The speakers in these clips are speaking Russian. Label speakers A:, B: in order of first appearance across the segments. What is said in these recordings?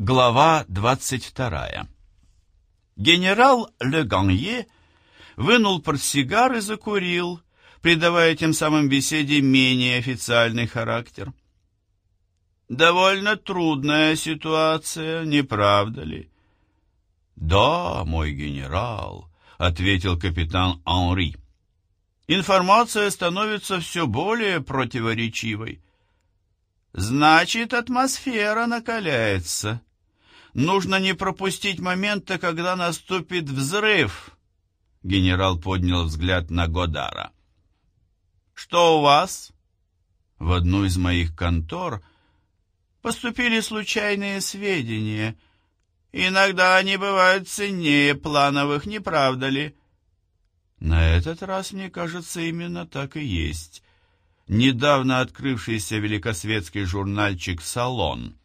A: Глава 22. Генерал Ле вынул портсигар и закурил, придавая тем самым беседе менее официальный характер. «Довольно трудная ситуация, не правда ли?» «Да, мой генерал», — ответил капитан Анри. «Информация становится все более противоречивой. Значит, атмосфера накаляется. Нужно не пропустить момента, когда наступит взрыв. Генерал поднял взгляд на Годара. Что у вас? В одну из моих контор поступили случайные сведения. Иногда они бывают ценнее плановых, не правда ли? На этот раз, мне кажется, именно так и есть недавно открывшийся великосветский журнальчик «Салон».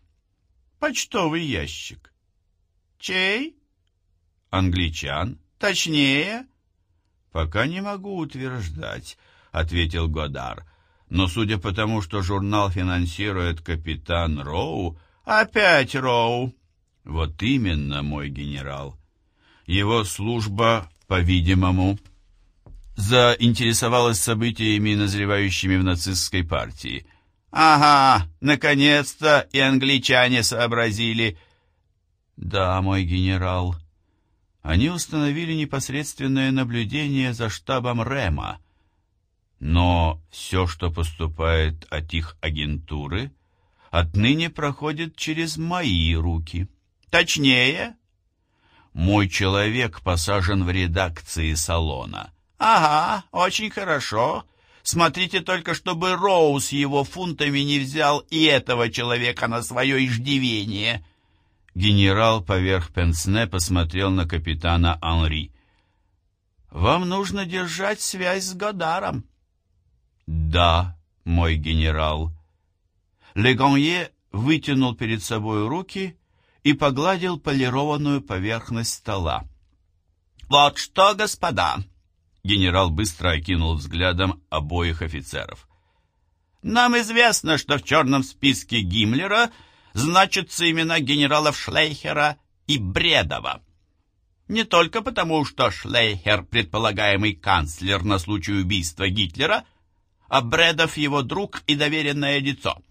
A: Почтовый ящик. Чей? Англичан. Точнее? Пока не могу утверждать, ответил Годар. Но судя по тому, что журнал финансирует капитан Роу... Опять Роу! Вот именно, мой генерал. Его служба, по-видимому, заинтересовалась событиями, назревающими в нацистской партии. «Ага, наконец-то и англичане сообразили!» «Да, мой генерал». Они установили непосредственное наблюдение за штабом Рема. Но все, что поступает от их агентуры, отныне проходит через мои руки. Точнее, мой человек посажен в редакции салона — «Ага, очень хорошо. Смотрите только, чтобы Роуз его фунтами не взял и этого человека на свое иждивение». Генерал поверх пенсне посмотрел на капитана Анри. «Вам нужно держать связь с Годаром». «Да, мой генерал». Легонье вытянул перед собой руки и погладил полированную поверхность стола. «Вот что, господа!» Генерал быстро окинул взглядом обоих офицеров. «Нам известно, что в черном списке Гиммлера значатся имена генералов Шлейхера и Бредова. Не только потому, что Шлейхер – предполагаемый канцлер на случай убийства Гитлера, а Бредов – его друг и доверенное лицо.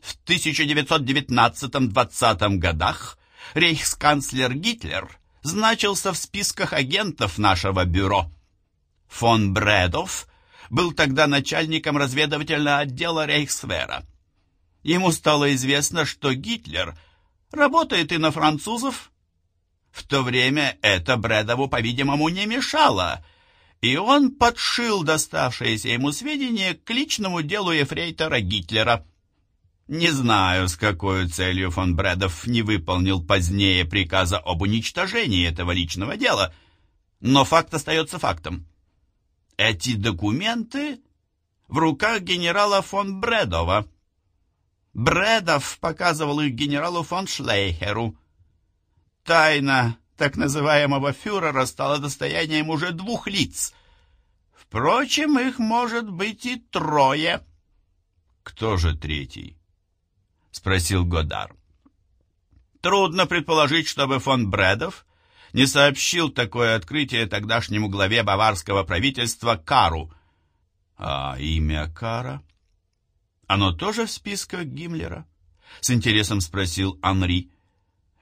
A: В 1919-20 годах рейхсканцлер Гитлер значился в списках агентов нашего бюро – Фон Бредов был тогда начальником разведывательного отдела Рейхсвера. Ему стало известно, что Гитлер работает и на французов. В то время это Бредову, по-видимому, не мешало, и он подшил доставшиеся ему сведения к личному делу ефрейтора Гитлера. Не знаю, с какой целью фон Бредов не выполнил позднее приказа об уничтожении этого личного дела, но факт остается фактом. Эти документы в руках генерала фон Бредова. Бредов показывал их генералу фон Шлейхеру. Тайна так называемого фюрера стала достоянием уже двух лиц. Впрочем, их может быть и трое. «Кто же третий?» — спросил Годар. Трудно предположить, чтобы фон Бредов не сообщил такое открытие тогдашнему главе баварского правительства Кару. А имя Кара? Оно тоже в списках Гиммлера? С интересом спросил Анри.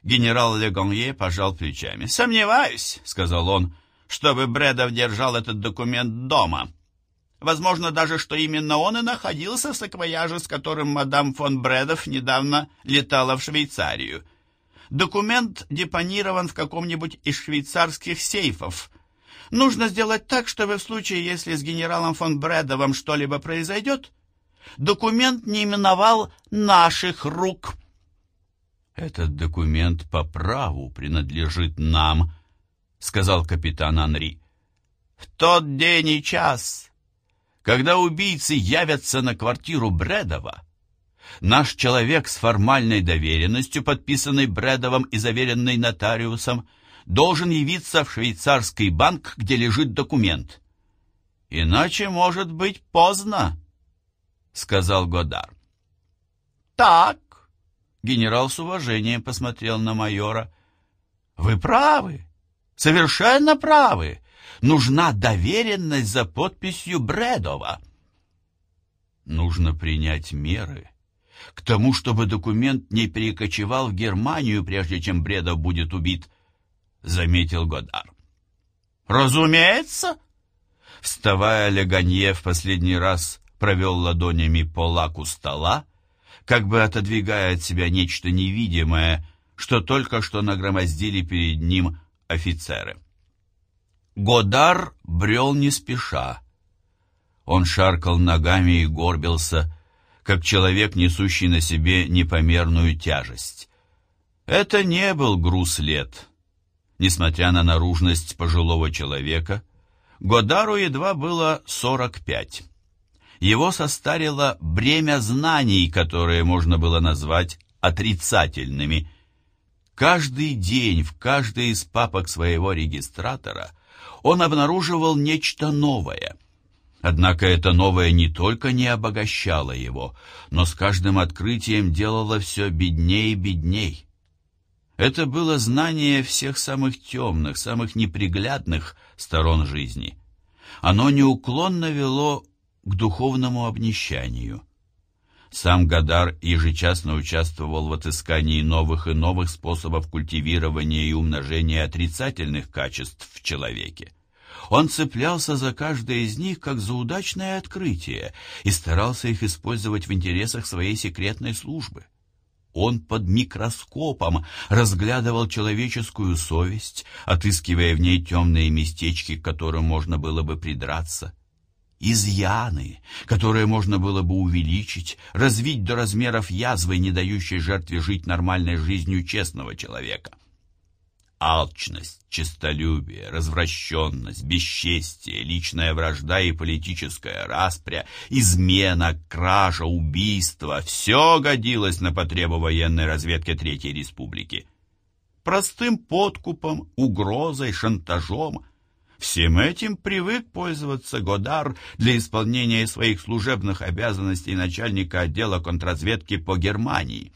A: Генерал Легонье пожал плечами. «Сомневаюсь», — сказал он, — «чтобы Бредов держал этот документ дома. Возможно даже, что именно он и находился в саквояже, с которым мадам фон Бредов недавно летала в Швейцарию. Документ депонирован в каком-нибудь из швейцарских сейфов. Нужно сделать так, чтобы в случае, если с генералом фон Бредовым что-либо произойдет, документ не именовал наших рук. «Этот документ по праву принадлежит нам», — сказал капитан Анри. «В тот день и час, когда убийцы явятся на квартиру Бредова, Наш человек с формальной доверенностью, подписанной Бредовым и заверенной нотариусом, должен явиться в швейцарский банк, где лежит документ. Иначе может быть поздно, сказал Годар. Так, Генерал с уважением посмотрел на майора. «Вы правы, совершенно правы. Нужна доверенность за подписью Бредова». «Нужно принять меры к тому, чтобы документ не перекочевал в Германию, прежде чем Бредов будет убит», — заметил Годар.
B: «Разумеется!»
A: Вставая, Леганье в последний раз провел ладонями по лаку стола, как бы отодвигая от себя нечто невидимое, что только что нагромоздили перед ним офицеры. Годар брел не спеша. Он шаркал ногами и горбился, как человек, несущий на себе непомерную тяжесть. Это не был груз лет. Несмотря на наружность пожилого человека, Годару едва было сорок пять. Его состарило бремя знаний, которые можно было назвать отрицательными. Каждый день в каждой из папок своего регистратора он обнаруживал нечто новое. Однако это новое не только не обогащало его, но с каждым открытием делало все бедней и бедней. Это было знание всех самых темных, самых неприглядных сторон жизни. Оно неуклонно вело к духовному обнищанию. Сам Гадар ежечасно участвовал в отыскании новых и новых способов культивирования и умножения отрицательных качеств в человеке. Он цеплялся за каждое из них как за удачное открытие и старался их использовать в интересах своей секретной службы. Он под микроскопом разглядывал человеческую совесть, отыскивая в ней темные местечки, к которым можно было бы придраться. Изъяны, которые можно было бы увеличить, развить до размеров язвы, не дающей жертве жить нормальной жизнью честного человека. Алчность, честолюбие, развращенность, бесчестие, личная вражда и политическая распря, измена, кража, убийство — все годилось на потребу военной разведки Третьей Республики. Простым подкупом, угрозой, шантажом — Всем этим привык пользоваться Годар для исполнения своих служебных обязанностей начальника отдела контрразведки по Германии.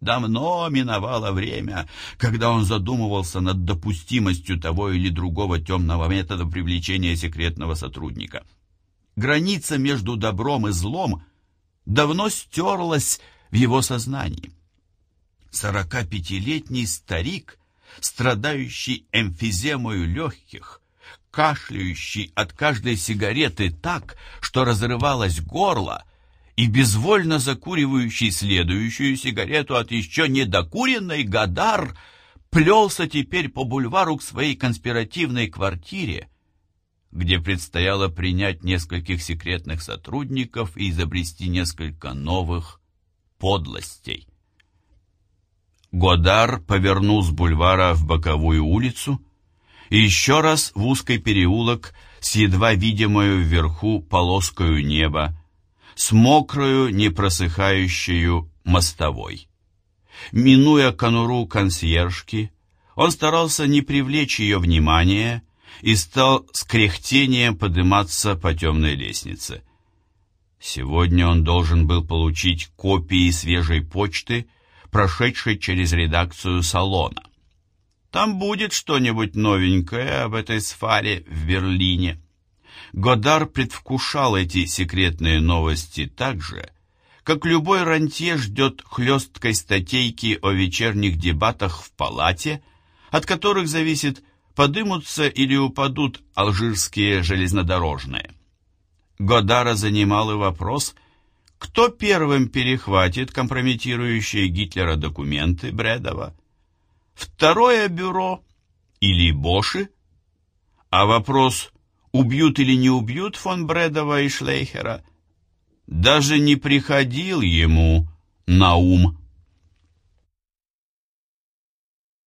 A: Давно миновало время, когда он задумывался над допустимостью того или другого темного метода привлечения секретного сотрудника. Граница между добром и злом давно стерлась в его сознании. Сорока пятилетний старик, страдающий эмфиземою легких, кашляющий от каждой сигареты так, что разрывалось горло, и безвольно закуривающий следующую сигарету от еще недокуренной Гадар плелся теперь по бульвару к своей конспиративной квартире, где предстояло принять нескольких секретных сотрудников и изобрести несколько новых подлостей. Годар повернул с бульвара в боковую улицу и еще раз в узкий переулок с едва видимою вверху полоскою неба, с мокрою, непросыхающую мостовой. Минуя конуру консьержки, он старался не привлечь ее внимания и стал с кряхтением подниматься по темной лестнице. Сегодня он должен был получить копии свежей почты, прошедшей через редакцию салона. Там будет что-нибудь новенькое об этой сфаре в Берлине. Годар предвкушал эти секретные новости так же, как любой рантье ждет хлесткой статейки о вечерних дебатах в палате, от которых зависит, подымутся или упадут алжирские железнодорожные. Годара занимал и вопрос, кто первым перехватит компрометирующие Гитлера документы Бредова. Второе бюро или Боши? А вопрос убьют или не убьют фон Бредова и Шлейхера, даже не приходил ему на ум.